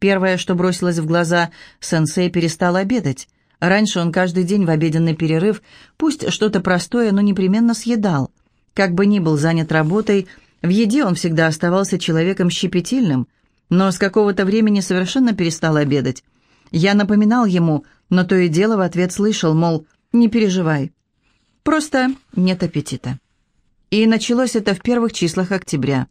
Первое, что бросилось в глаза, сенсей перестал обедать. Раньше он каждый день в обеденный перерыв, пусть что-то простое, но непременно съедал. Как бы ни был занят работой, в еде он всегда оставался человеком щепетильным, но с какого-то времени совершенно перестал обедать. Я напоминал ему, но то и дело в ответ слышал, мол, не переживай. Просто нет аппетита. И началось это в первых числах октября.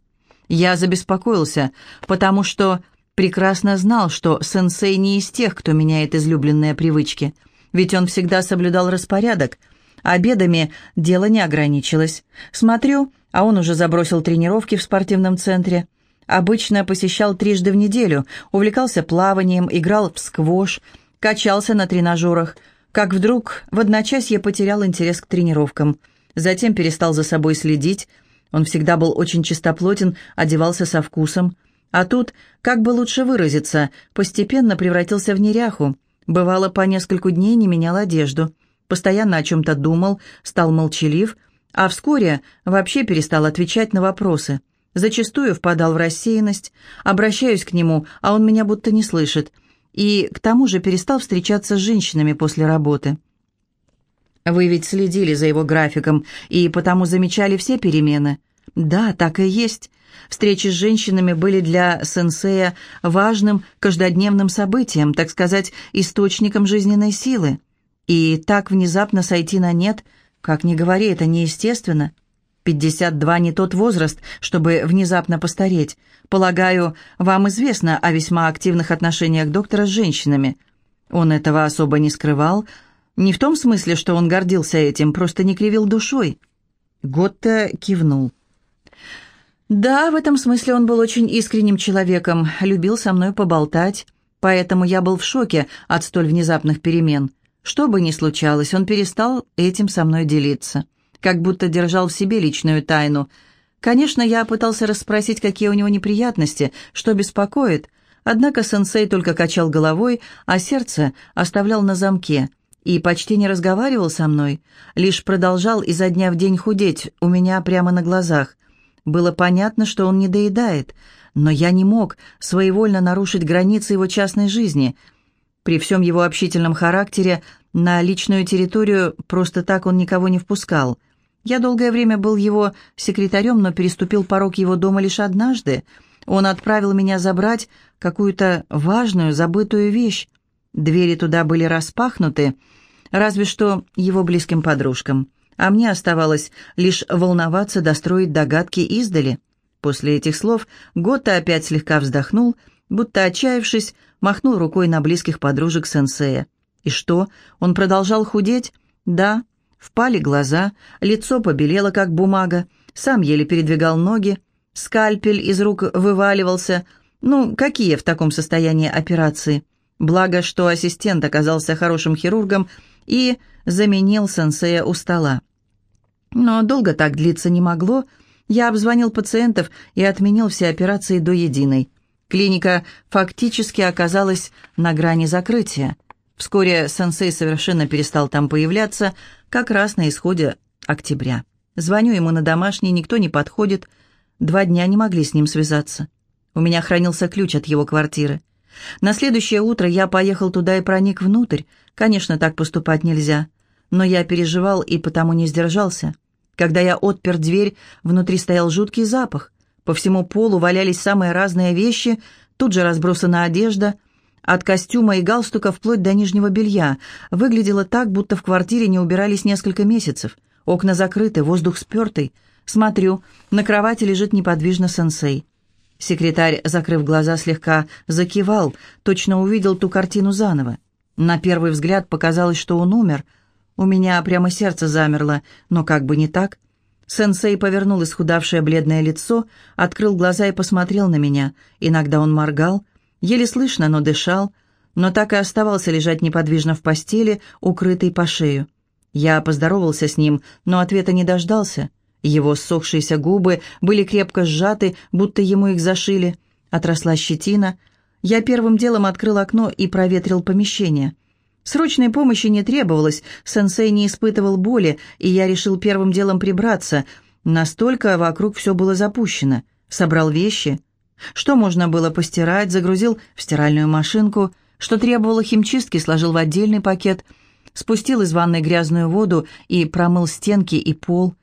Я забеспокоился, потому что прекрасно знал, что сенсей не из тех, кто меняет излюбленные привычки, ведь он всегда соблюдал распорядок. Обедами дело не ограничилось. Смотрю, а он уже забросил тренировки в спортивном центре. Обычно посещал трижды в неделю, увлекался плаванием, играл в сквош, качался на тренажерах. Как вдруг в одночасье потерял интерес к тренировкам. Затем перестал за собой следить. Он всегда был очень чистоплотен, одевался со вкусом. А тут, как бы лучше выразиться, постепенно превратился в неряху. Бывало, по нескольку дней не менял одежду. Постоянно о чем-то думал, стал молчалив, а вскоре вообще перестал отвечать на вопросы. Зачастую впадал в рассеянность, обращаюсь к нему, а он меня будто не слышит. И к тому же перестал встречаться с женщинами после работы. Вы ведь следили за его графиком и потому замечали все перемены. Да, так и есть. Встречи с женщинами были для сенсея важным каждодневным событием, так сказать, источником жизненной силы. И так внезапно сойти на нет, как ни говори, это неестественно. 52 не тот возраст, чтобы внезапно постареть. Полагаю, вам известно о весьма активных отношениях доктора с женщинами. Он этого особо не скрывал, не в том смысле, что он гордился этим, просто не кривил душой. Готта кивнул. Да, в этом смысле он был очень искренним человеком, любил со мной поболтать, поэтому я был в шоке от столь внезапных перемен. Что бы ни случалось, он перестал этим со мной делиться, как будто держал в себе личную тайну. Конечно, я пытался расспросить, какие у него неприятности, что беспокоит, однако сенсей только качал головой, а сердце оставлял на замке и почти не разговаривал со мной, лишь продолжал изо дня в день худеть у меня прямо на глазах. Было понятно, что он не доедает, но я не мог своевольно нарушить границы его частной жизни. При всем его общительном характере на личную территорию просто так он никого не впускал. Я долгое время был его секретарем, но переступил порог его дома лишь однажды. Он отправил меня забрать какую-то важную, забытую вещь. Двери туда были распахнуты, разве что его близким подружкам а мне оставалось лишь волноваться, достроить догадки издали. После этих слов Готта опять слегка вздохнул, будто отчаявшись, махнул рукой на близких подружек сенсея. И что, он продолжал худеть? Да. Впали глаза, лицо побелело, как бумага, сам еле передвигал ноги, скальпель из рук вываливался. Ну, какие в таком состоянии операции? Благо, что ассистент оказался хорошим хирургом и заменил сенсея у стола. Но долго так длиться не могло. Я обзвонил пациентов и отменил все операции до единой. Клиника фактически оказалась на грани закрытия. Вскоре сенсей совершенно перестал там появляться, как раз на исходе октября. Звоню ему на домашний, никто не подходит. Два дня не могли с ним связаться. У меня хранился ключ от его квартиры. На следующее утро я поехал туда и проник внутрь. Конечно, так поступать нельзя но я переживал и потому не сдержался. Когда я отпер дверь, внутри стоял жуткий запах. По всему полу валялись самые разные вещи, тут же разбросана одежда, от костюма и галстука вплоть до нижнего белья. Выглядело так, будто в квартире не убирались несколько месяцев. Окна закрыты, воздух спертый. Смотрю, на кровати лежит неподвижно сенсей. Секретарь, закрыв глаза, слегка закивал, точно увидел ту картину заново. На первый взгляд показалось, что он умер — у меня прямо сердце замерло, но как бы не так. Сенсей повернул исхудавшее бледное лицо, открыл глаза и посмотрел на меня. Иногда он моргал, еле слышно, но дышал, но так и оставался лежать неподвижно в постели, укрытый по шею. Я поздоровался с ним, но ответа не дождался. Его ссохшиеся губы были крепко сжаты, будто ему их зашили. Отросла щетина. Я первым делом открыл окно и проветрил помещение. Срочной помощи не требовалось, сенсей не испытывал боли, и я решил первым делом прибраться. Настолько вокруг все было запущено. Собрал вещи. Что можно было постирать, загрузил в стиральную машинку, что требовало химчистки, сложил в отдельный пакет, спустил из ванной грязную воду и промыл стенки и пол.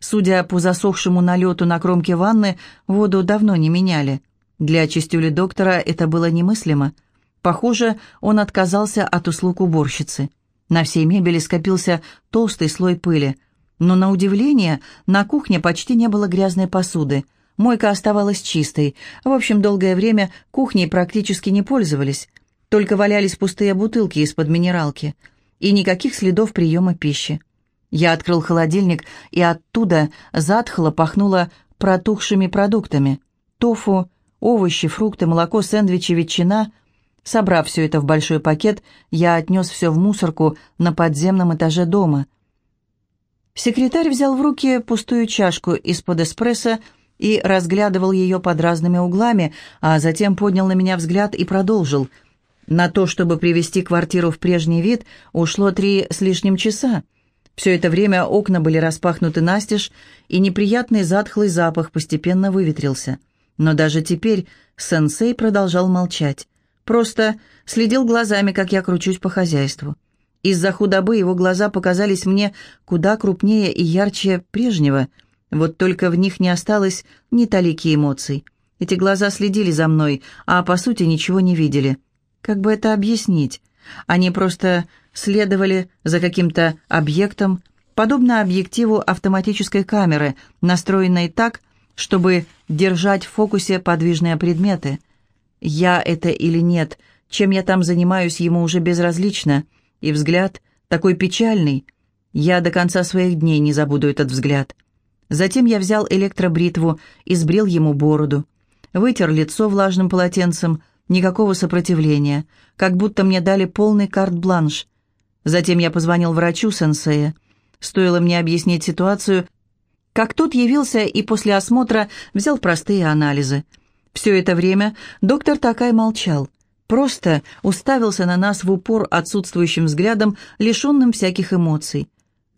Судя по засохшему налету на кромке ванны, воду давно не меняли. Для чистюли доктора это было немыслимо. Похоже, он отказался от услуг уборщицы. На всей мебели скопился толстый слой пыли. Но, на удивление, на кухне почти не было грязной посуды. Мойка оставалась чистой. В общем, долгое время кухней практически не пользовались. Только валялись пустые бутылки из-под минералки. И никаких следов приема пищи. Я открыл холодильник, и оттуда затхло пахнуло протухшими продуктами. Тофу, овощи, фрукты, молоко, сэндвичи, ветчина. Собрав все это в большой пакет, я отнес все в мусорку на подземном этаже дома. Секретарь взял в руки пустую чашку из-под эспрессо и разглядывал ее под разными углами, а затем поднял на меня взгляд и продолжил. На то, чтобы привести квартиру в прежний вид, ушло три с лишним часа. Все это время окна были распахнуты настежь, и неприятный затхлый запах постепенно выветрился. Но даже теперь сенсей продолжал молчать. Просто следил глазами, как я кручусь по хозяйству. Из-за худобы его глаза показались мне куда крупнее и ярче прежнего. Вот только в них не осталось ни талики эмоций. Эти глаза следили за мной, а по сути ничего не видели. Как бы это объяснить? Они просто следовали за каким-то объектом, подобно объективу автоматической камеры, настроенной так, чтобы держать в фокусе подвижные предметы. Я это или нет, чем я там занимаюсь, ему уже безразлично, и взгляд такой печальный. Я до конца своих дней не забуду этот взгляд. Затем я взял электробритву и сбрил ему бороду. Вытер лицо влажным полотенцем, никакого сопротивления, как будто мне дали полный карт-бланш. Затем я позвонил врачу сенсея. Стоило мне объяснить ситуацию, как тот явился и после осмотра взял простые анализы. Все это время доктор Такай молчал, просто уставился на нас в упор отсутствующим взглядом, лишенным всяких эмоций.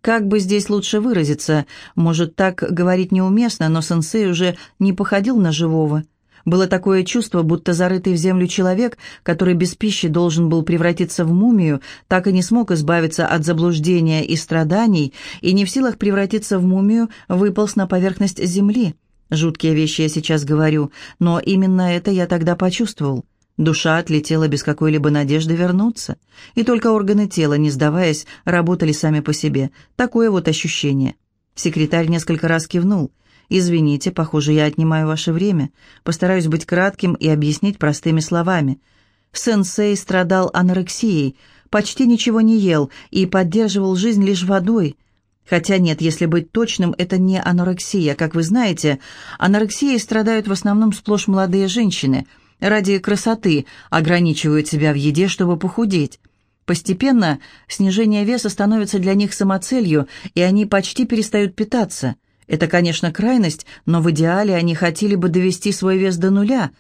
Как бы здесь лучше выразиться, может, так говорить неуместно, но сенсей уже не походил на живого. Было такое чувство, будто зарытый в землю человек, который без пищи должен был превратиться в мумию, так и не смог избавиться от заблуждения и страданий, и не в силах превратиться в мумию, выполз на поверхность земли. Жуткие вещи я сейчас говорю, но именно это я тогда почувствовал. Душа отлетела без какой-либо надежды вернуться, и только органы тела, не сдаваясь, работали сами по себе. Такое вот ощущение. Секретарь несколько раз кивнул – «Извините, похоже, я отнимаю ваше время. Постараюсь быть кратким и объяснить простыми словами. Сенсей страдал анорексией, почти ничего не ел и поддерживал жизнь лишь водой. Хотя нет, если быть точным, это не анорексия. Как вы знаете, анорексией страдают в основном сплошь молодые женщины. Ради красоты ограничивают себя в еде, чтобы похудеть». Постепенно снижение веса становится для них самоцелью, и они почти перестают питаться – это, конечно, крайность, но в идеале они хотели бы довести свой вес до нуля,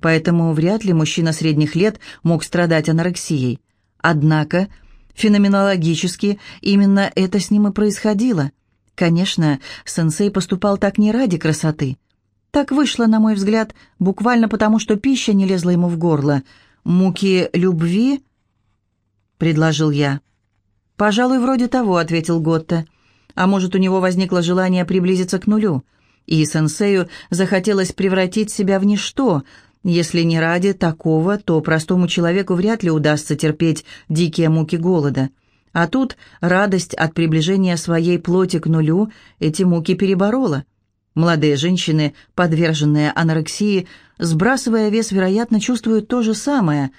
поэтому вряд ли мужчина средних лет мог страдать анорексией. Однако, феноменологически, именно это с ним и происходило. Конечно, сенсей поступал так не ради красоты. Так вышло, на мой взгляд, буквально потому, что пища не лезла ему в горло. «Муки любви?» — предложил я. «Пожалуй, вроде того», — ответил Готта. А может, у него возникло желание приблизиться к нулю, и сенсею захотелось превратить себя в ничто. Если не ради такого, то простому человеку вряд ли удастся терпеть дикие муки голода. А тут радость от приближения своей плоти к нулю эти муки переборола. Молодые женщины, подверженные анорексии, сбрасывая вес, вероятно, чувствуют то же самое.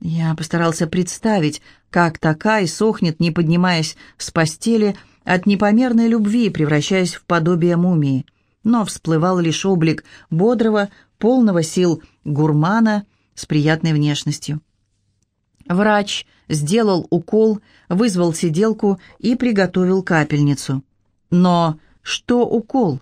Я постарался представить, как такая сохнет, не поднимаясь с постели, от непомерной любви, превращаясь в подобие мумии. Но всплывал лишь облик бодрого, полного сил гурмана с приятной внешностью. Врач сделал укол, вызвал сиделку и приготовил капельницу. Но что укол?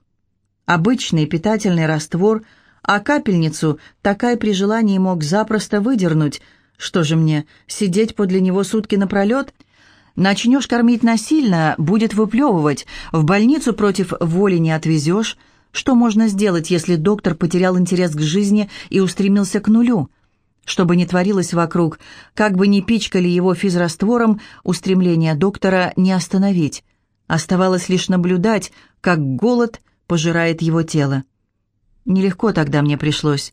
Обычный питательный раствор, а капельницу такая при желании мог запросто выдернуть. Что же мне, сидеть подле него сутки напролет — Начнешь кормить насильно, будет выплевывать, в больницу против воли не отвезешь. Что можно сделать, если доктор потерял интерес к жизни и устремился к нулю? Что бы ни творилось вокруг, как бы ни пичкали его физраствором, устремление доктора не остановить. Оставалось лишь наблюдать, как голод пожирает его тело. Нелегко тогда мне пришлось.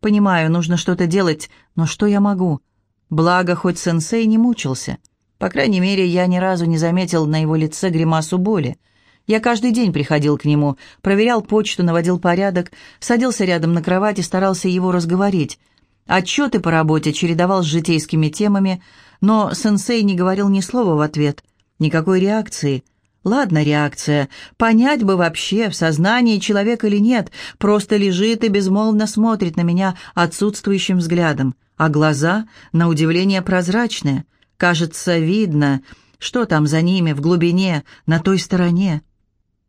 Понимаю, нужно что-то делать, но что я могу? Благо, хоть сенсей не мучился. По крайней мере, я ни разу не заметил на его лице гримасу боли. Я каждый день приходил к нему, проверял почту, наводил порядок, садился рядом на кровать и старался его разговорить. Отчеты по работе чередовал с житейскими темами, но сенсей не говорил ни слова в ответ, никакой реакции. Ладно, реакция. Понять бы вообще, в сознании человек или нет, просто лежит и безмолвно смотрит на меня отсутствующим взглядом, а глаза, на удивление, прозрачные. Кажется, видно, что там за ними, в глубине, на той стороне.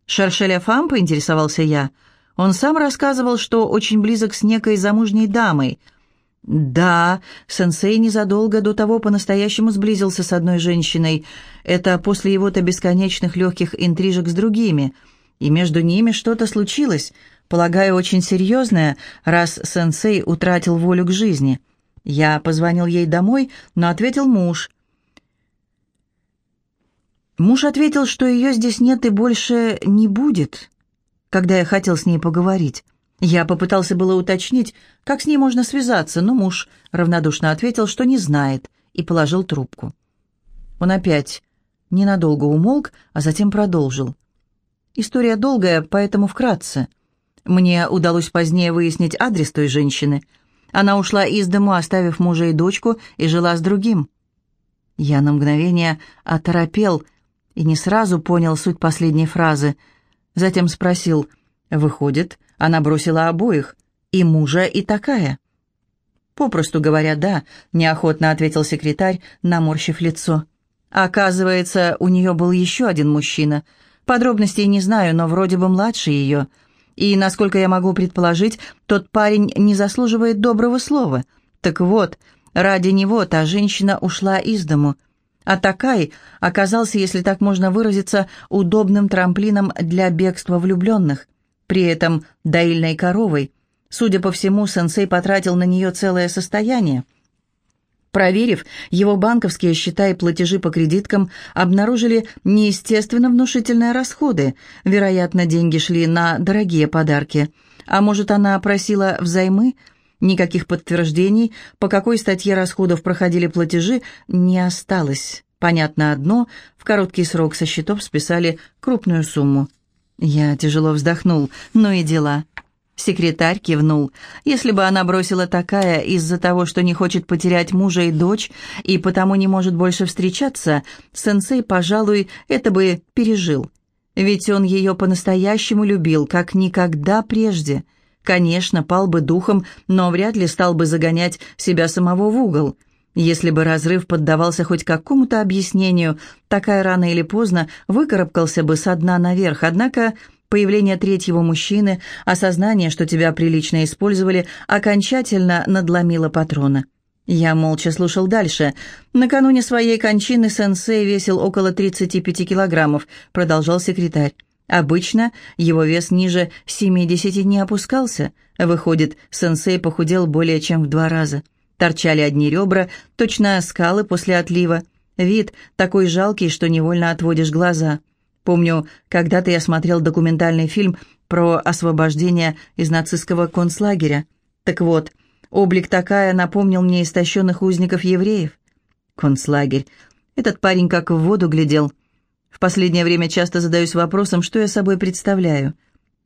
«Шершеля Фам?» — поинтересовался я. Он сам рассказывал, что очень близок с некой замужней дамой — да, сенсей незадолго до того по-настоящему сблизился с одной женщиной. Это после его-то бесконечных легких интрижек с другими. И между ними что-то случилось, полагаю, очень серьезное, раз сенсей утратил волю к жизни. Я позвонил ей домой, но ответил муж. Муж ответил, что ее здесь нет и больше не будет, когда я хотел с ней поговорить. Я попытался было уточнить, как с ней можно связаться, но муж равнодушно ответил, что не знает, и положил трубку. Он опять ненадолго умолк, а затем продолжил. История долгая, поэтому вкратце. Мне удалось позднее выяснить адрес той женщины. Она ушла из дому, оставив мужа и дочку, и жила с другим. Я на мгновение оторопел и не сразу понял суть последней фразы. Затем спросил, «Выходит, она бросила обоих, и мужа, и такая. «Попросту говоря, да», — неохотно ответил секретарь, наморщив лицо. «Оказывается, у нее был еще один мужчина. Подробностей не знаю, но вроде бы младше ее. И, насколько я могу предположить, тот парень не заслуживает доброго слова. Так вот, ради него та женщина ушла из дому». А Такай оказался, если так можно выразиться, удобным трамплином для бегства влюбленных при этом доильной коровой. Судя по всему, сенсей потратил на нее целое состояние. Проверив, его банковские счета и платежи по кредиткам обнаружили неестественно внушительные расходы. Вероятно, деньги шли на дорогие подарки. А может, она просила взаймы? Никаких подтверждений, по какой статье расходов проходили платежи, не осталось. Понятно одно, в короткий срок со счетов списали крупную сумму. Я тяжело вздохнул. Ну и дела. Секретарь кивнул. Если бы она бросила такая из-за того, что не хочет потерять мужа и дочь, и потому не может больше встречаться, сенсей, пожалуй, это бы пережил. Ведь он ее по-настоящему любил, как никогда прежде. Конечно, пал бы духом, но вряд ли стал бы загонять себя самого в угол. Если бы разрыв поддавался хоть какому-то объяснению, такая рано или поздно выкарабкался бы со дна наверх, однако появление третьего мужчины, осознание, что тебя прилично использовали, окончательно надломило патрона. Я молча слушал дальше. Накануне своей кончины сенсей весил около 35 килограммов, продолжал секретарь. Обычно его вес ниже 70 не опускался. Выходит, сенсей похудел более чем в два раза. Торчали одни ребра, точно скалы после отлива. Вид такой жалкий, что невольно отводишь глаза. Помню, когда-то я смотрел документальный фильм про освобождение из нацистского концлагеря. Так вот, облик такая напомнил мне истощенных узников евреев. Концлагерь. Этот парень как в воду глядел. В последнее время часто задаюсь вопросом, что я собой представляю.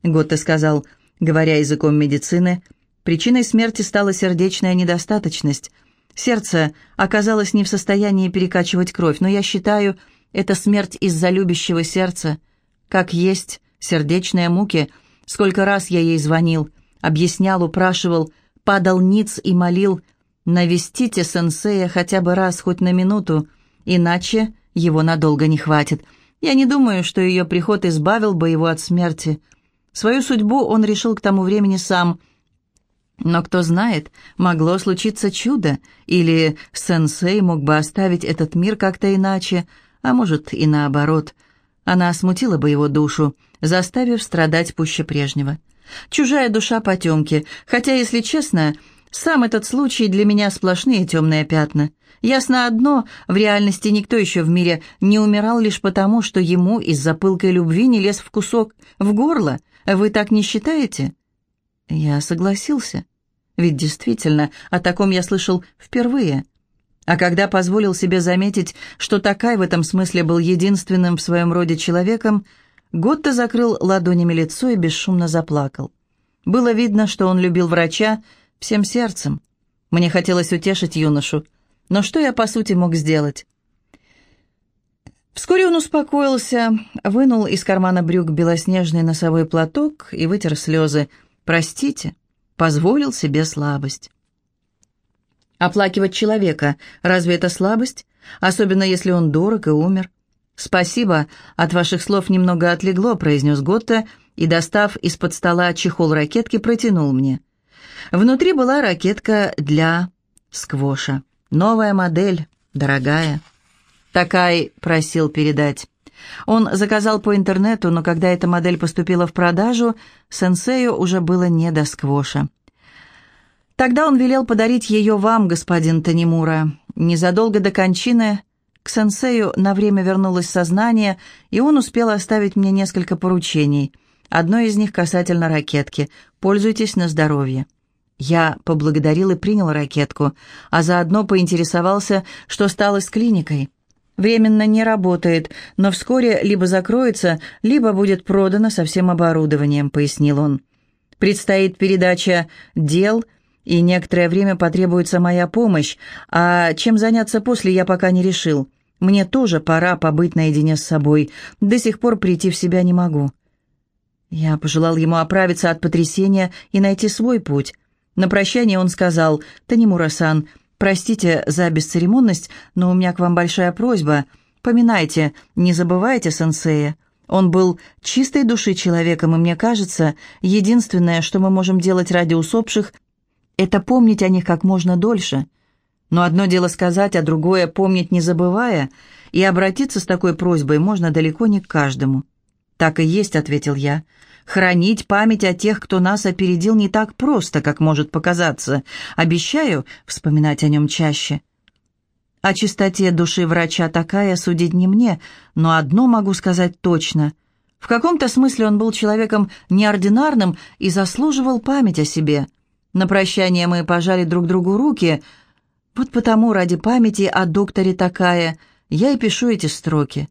Готте сказал, говоря языком медицины – Причиной смерти стала сердечная недостаточность. Сердце оказалось не в состоянии перекачивать кровь, но я считаю, это смерть из-за любящего сердца. Как есть сердечные муки. Сколько раз я ей звонил, объяснял, упрашивал, падал ниц и молил, навестите сенсея хотя бы раз, хоть на минуту, иначе его надолго не хватит. Я не думаю, что ее приход избавил бы его от смерти. Свою судьбу он решил к тому времени сам – но кто знает, могло случиться чудо, или сенсей мог бы оставить этот мир как-то иначе, а может и наоборот. Она смутила бы его душу, заставив страдать пуще прежнего. Чужая душа потемки, хотя, если честно, сам этот случай для меня сплошные темные пятна. Ясно одно, в реальности никто еще в мире не умирал лишь потому, что ему из-за пылкой любви не лез в кусок, в горло. Вы так не считаете? Я согласился. Ведь действительно, о таком я слышал впервые. А когда позволил себе заметить, что Такай в этом смысле был единственным в своем роде человеком, Готто закрыл ладонями лицо и бесшумно заплакал. Было видно, что он любил врача всем сердцем. Мне хотелось утешить юношу, но что я, по сути, мог сделать? Вскоре он успокоился, вынул из кармана брюк белоснежный носовой платок и вытер слезы. «Простите, позволил себе слабость». Оплакивать человека, разве это слабость? Особенно если он дорог и умер. «Спасибо, от ваших слов немного отлегло», — произнес Готта и, достав из-под стола чехол ракетки, протянул мне. Внутри была ракетка для сквоша. Новая модель, дорогая. Такай просил передать. Он заказал по интернету, но когда эта модель поступила в продажу, сенсею уже было не до сквоша. Тогда он велел подарить ее вам, господин Танимура. Незадолго до кончины к сенсею на время вернулось сознание, и он успел оставить мне несколько поручений. Одно из них касательно ракетки. Пользуйтесь на здоровье. Я поблагодарил и принял ракетку, а заодно поинтересовался, что стало с клиникой. Временно не работает, но вскоре либо закроется, либо будет продано со всем оборудованием, пояснил он. Предстоит передача дел, и некоторое время потребуется моя помощь, а чем заняться после я пока не решил. Мне тоже пора побыть наедине с собой. До сих пор прийти в себя не могу. Я пожелал ему оправиться от потрясения и найти свой путь. На прощание он сказал, «Танимура-сан, простите за бесцеремонность, но у меня к вам большая просьба. Поминайте, не забывайте сенсея. Он был чистой души человеком, и мне кажется, единственное, что мы можем делать ради усопших, это помнить о них как можно дольше. Но одно дело сказать, а другое — помнить не забывая, и обратиться с такой просьбой можно далеко не к каждому». «Так и есть», — ответил я. Хранить память о тех, кто нас опередил, не так просто, как может показаться. Обещаю вспоминать о нем чаще. О чистоте души врача такая судить не мне, но одно могу сказать точно. В каком-то смысле он был человеком неординарным и заслуживал память о себе. На прощание мы пожали друг другу руки. Вот потому ради памяти о докторе такая я и пишу эти строки.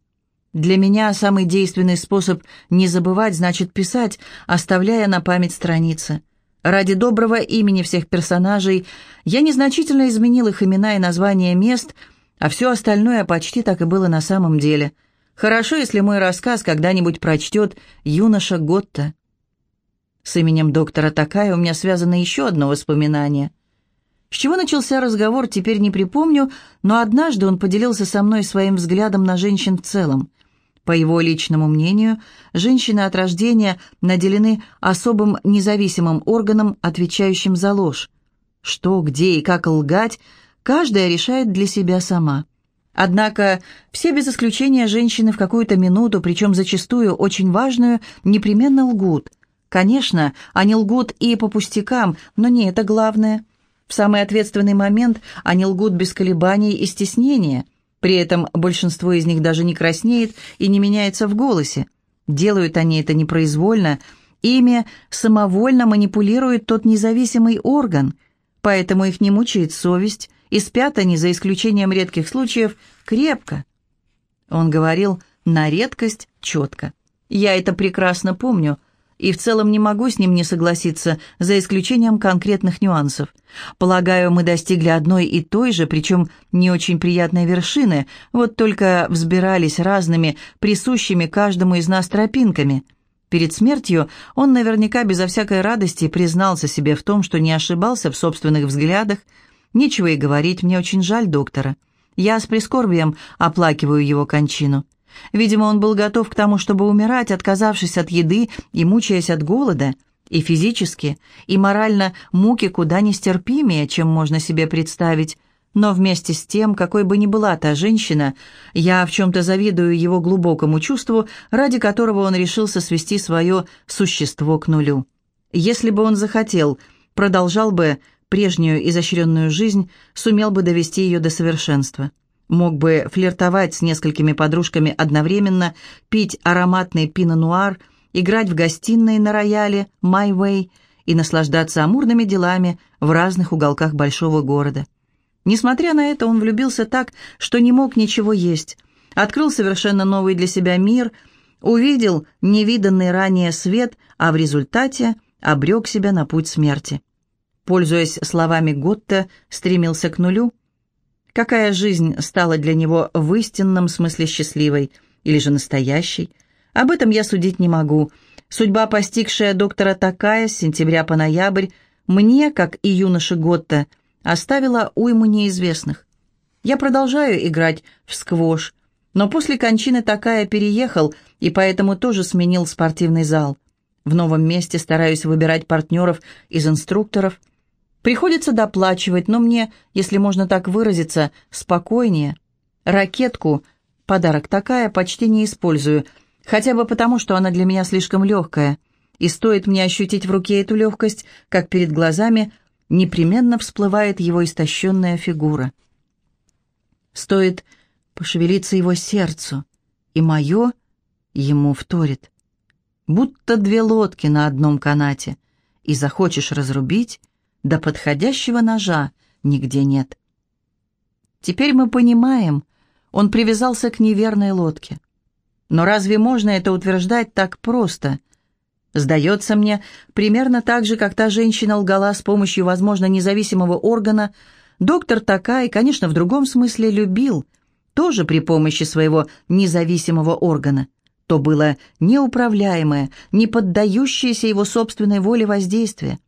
Для меня самый действенный способ не забывать значит писать, оставляя на память страницы. Ради доброго имени всех персонажей я незначительно изменил их имена и названия мест, а все остальное почти так и было на самом деле. Хорошо, если мой рассказ когда-нибудь прочтет юноша Готта. С именем доктора Такая у меня связано еще одно воспоминание. С чего начался разговор, теперь не припомню, но однажды он поделился со мной своим взглядом на женщин в целом. По его личному мнению, женщины от рождения наделены особым независимым органом, отвечающим за ложь. Что, где и как лгать, каждая решает для себя сама. Однако все без исключения женщины в какую-то минуту, причем зачастую очень важную, непременно лгут. Конечно, они лгут и по пустякам, но не это главное. В самый ответственный момент они лгут без колебаний и стеснения – при этом большинство из них даже не краснеет и не меняется в голосе. Делают они это непроизвольно, ими самовольно манипулирует тот независимый орган, поэтому их не мучает совесть, и спят они, за исключением редких случаев, крепко. Он говорил на редкость четко. Я это прекрасно помню, и в целом не могу с ним не согласиться, за исключением конкретных нюансов. Полагаю, мы достигли одной и той же, причем не очень приятной вершины, вот только взбирались разными, присущими каждому из нас тропинками. Перед смертью он наверняка безо всякой радости признался себе в том, что не ошибался в собственных взглядах. Нечего и говорить, мне очень жаль доктора. Я с прискорбием оплакиваю его кончину. Видимо, он был готов к тому, чтобы умирать, отказавшись от еды и мучаясь от голода. И физически, и морально муки куда нестерпимее, чем можно себе представить. Но вместе с тем, какой бы ни была та женщина, я в чем-то завидую его глубокому чувству, ради которого он решился свести свое существо к нулю. Если бы он захотел, продолжал бы прежнюю изощренную жизнь, сумел бы довести ее до совершенства. Мог бы флиртовать с несколькими подружками одновременно, пить ароматный пино-нуар, играть в гостиной на рояле «My Way» и наслаждаться амурными делами в разных уголках большого города. Несмотря на это, он влюбился так, что не мог ничего есть. Открыл совершенно новый для себя мир, увидел невиданный ранее свет, а в результате обрек себя на путь смерти. Пользуясь словами Готта, стремился к нулю. Какая жизнь стала для него в истинном смысле счастливой или же настоящей? Об этом я судить не могу. Судьба, постигшая доктора такая с сентября по ноябрь, мне, как и юноше Готта, оставила уйму неизвестных. Я продолжаю играть в сквош, но после кончины такая переехал и поэтому тоже сменил спортивный зал. В новом месте стараюсь выбирать партнеров из инструкторов. Приходится доплачивать, но мне, если можно так выразиться, спокойнее. Ракетку, подарок такая, почти не использую, хотя бы потому, что она для меня слишком легкая. И стоит мне ощутить в руке эту легкость, как перед глазами непременно всплывает его истощенная фигура. Стоит пошевелиться его сердцу, и мое ему вторит будто две лодки на одном канате, и захочешь разрубить, до подходящего ножа нигде нет. Теперь мы понимаем, он привязался к неверной лодке. Но разве можно это утверждать так просто? Сдается мне, примерно так же, как та женщина лгала с помощью, возможно, независимого органа, доктор Такай, конечно, в другом смысле любил, тоже при помощи своего независимого органа то было неуправляемое, не поддающееся его собственной воле воздействие.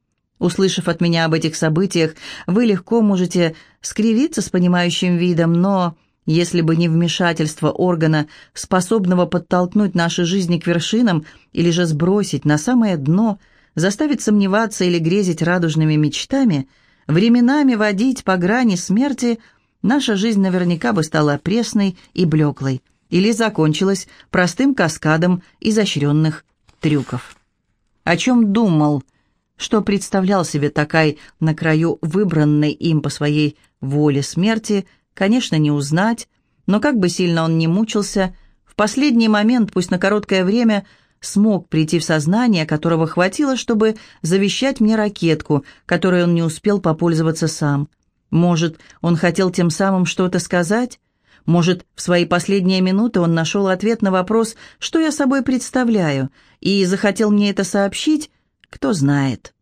Услышав от меня об этих событиях, вы легко можете скривиться с понимающим видом, но если бы не вмешательство органа, способного подтолкнуть наши жизни к вершинам или же сбросить на самое дно, заставить сомневаться или грезить радужными мечтами, временами водить по грани смерти, наша жизнь наверняка бы стала пресной и блеклой или закончилась простым каскадом изощренных трюков. О чем думал, что представлял себе Такай на краю выбранной им по своей воле смерти, конечно, не узнать, но как бы сильно он ни мучился, в последний момент, пусть на короткое время, смог прийти в сознание, которого хватило, чтобы завещать мне ракетку, которой он не успел попользоваться сам. Может, он хотел тем самым что-то сказать? Может, в свои последние минуты он нашел ответ на вопрос, что я собой представляю, и захотел мне это сообщить? Кто знает.